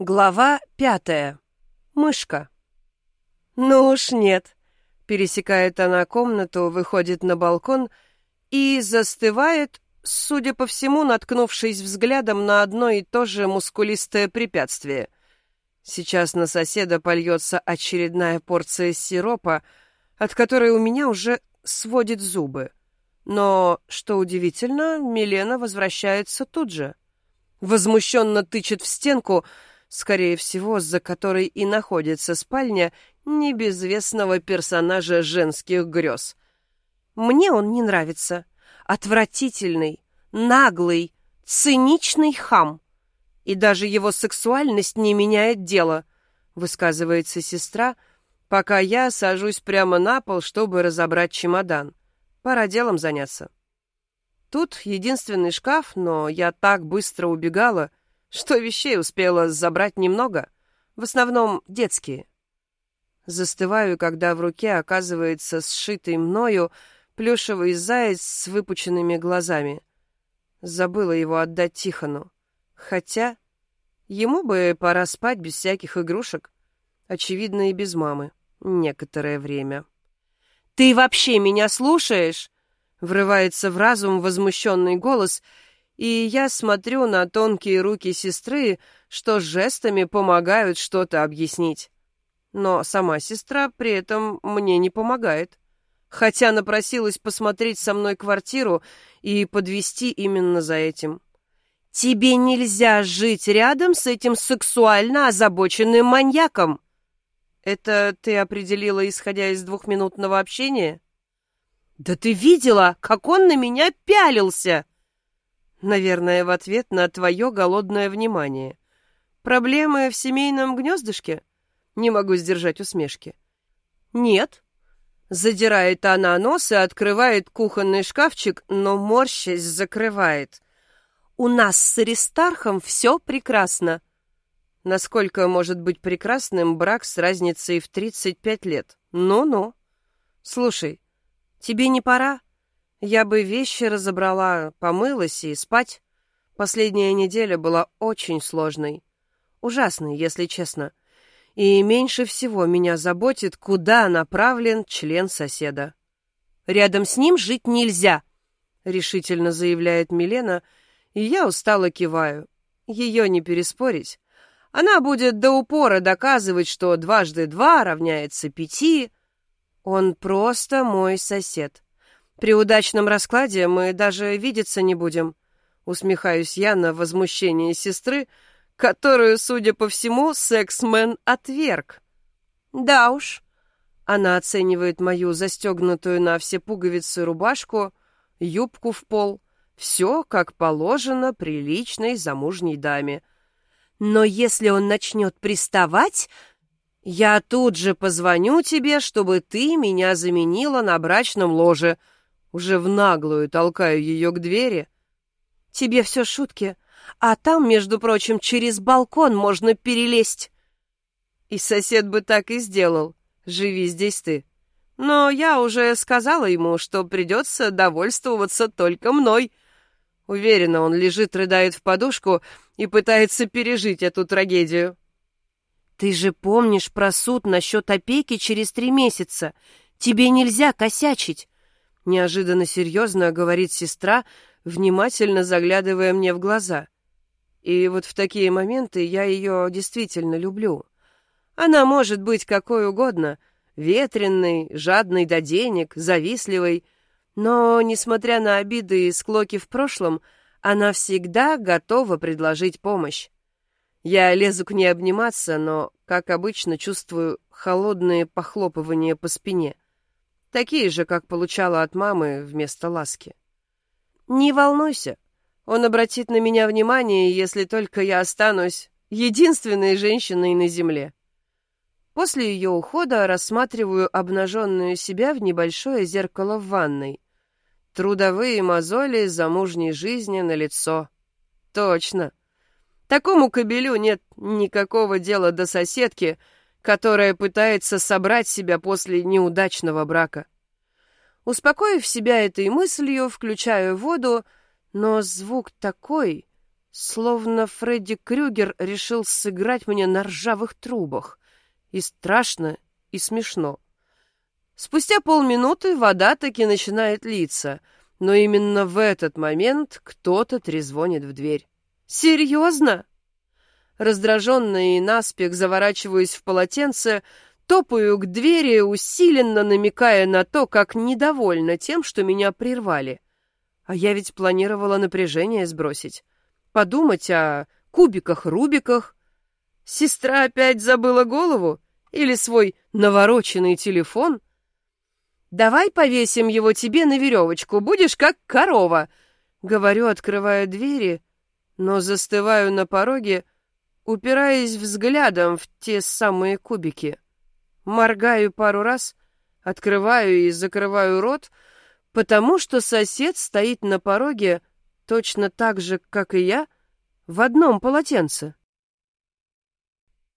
Глава пятая. Мышка. Ну уж нет. Пересекает она комнату, выходит на балкон и застывает, судя по всему, наткнувшись взглядом на одно и то же мускулистое препятствие. Сейчас на соседа польется очередная порция сиропа, от которой у меня уже сводит зубы. Но, что удивительно, Милена возвращается тут же. Возмущенно тычет в стенку, скорее всего, за которой и находится спальня небезвестного персонажа женских грез. Мне он не нравится. Отвратительный, наглый, циничный хам. И даже его сексуальность не меняет дело, высказывается сестра, пока я сажусь прямо на пол, чтобы разобрать чемодан. Пора делом заняться. Тут единственный шкаф, но я так быстро убегала, что вещей успела забрать немного, в основном детские. Застываю, когда в руке оказывается сшитый мною плюшевый заяц с выпученными глазами. Забыла его отдать Тихону. Хотя ему бы пора спать без всяких игрушек. Очевидно, и без мамы. Некоторое время. «Ты вообще меня слушаешь?» Врывается в разум возмущенный голос — и я смотрю на тонкие руки сестры, что жестами помогают что-то объяснить. Но сама сестра при этом мне не помогает. Хотя напросилась посмотреть со мной квартиру и подвести именно за этим. «Тебе нельзя жить рядом с этим сексуально озабоченным маньяком!» «Это ты определила, исходя из двухминутного общения?» «Да ты видела, как он на меня пялился!» Наверное, в ответ на твое голодное внимание. Проблемы в семейном гнездышке? Не могу сдержать усмешки. Нет. Задирает она нос и открывает кухонный шкафчик, но морщась закрывает. У нас с Аристархом все прекрасно. Насколько может быть прекрасным брак с разницей в 35 лет? Ну-ну. Слушай, тебе не пора? Я бы вещи разобрала, помылась и спать. Последняя неделя была очень сложной. Ужасной, если честно. И меньше всего меня заботит, куда направлен член соседа. «Рядом с ним жить нельзя», — решительно заявляет Милена, и я устало киваю. Ее не переспорить. Она будет до упора доказывать, что дважды два равняется пяти. Он просто мой сосед. При удачном раскладе мы даже видеться не будем. Усмехаюсь я на возмущение сестры, которую, судя по всему, секс-мен отверг. Да уж. Она оценивает мою застегнутую на все пуговицы рубашку, юбку в пол. Все, как положено, приличной замужней даме. Но если он начнет приставать, я тут же позвоню тебе, чтобы ты меня заменила на брачном ложе — уже в наглую толкаю ее к двери. Тебе все шутки, а там, между прочим, через балкон можно перелезть. И сосед бы так и сделал. Живи здесь ты. Но я уже сказала ему, что придется довольствоваться только мной. Уверена, он лежит, рыдает в подушку и пытается пережить эту трагедию. Ты же помнишь про суд насчет опеки через три месяца. Тебе нельзя косячить. Неожиданно серьезно говорит сестра, внимательно заглядывая мне в глаза. И вот в такие моменты я ее действительно люблю. Она может быть какой угодно, ветренной, жадной до денег, завистливой, но, несмотря на обиды и склоки в прошлом, она всегда готова предложить помощь. Я лезу к ней обниматься, но, как обычно, чувствую холодные похлопывания по спине — Такие же, как получала от мамы вместо ласки. «Не волнуйся, он обратит на меня внимание, если только я останусь единственной женщиной на земле». После ее ухода рассматриваю обнаженную себя в небольшое зеркало в ванной. Трудовые мозоли замужней жизни на лицо. Точно. Такому кобелю нет никакого дела до соседки — которая пытается собрать себя после неудачного брака. Успокоив себя этой мыслью, включаю воду, но звук такой, Словно Фредди Крюгер решил сыграть мне на ржавых трубах. И страшно, и смешно. Спустя полминуты вода таки начинает литься, но именно в этот момент кто-то трезвонит в дверь. «Серьезно?» Раздраженная и наспех заворачиваюсь в полотенце, топаю к двери, усиленно намекая на то, как недовольна тем, что меня прервали. А я ведь планировала напряжение сбросить. Подумать о кубиках-рубиках. Сестра опять забыла голову? Или свой навороченный телефон? «Давай повесим его тебе на веревочку, будешь как корова!» Говорю, открывая двери, но застываю на пороге, упираясь взглядом в те самые кубики. Моргаю пару раз, открываю и закрываю рот, потому что сосед стоит на пороге точно так же, как и я, в одном полотенце.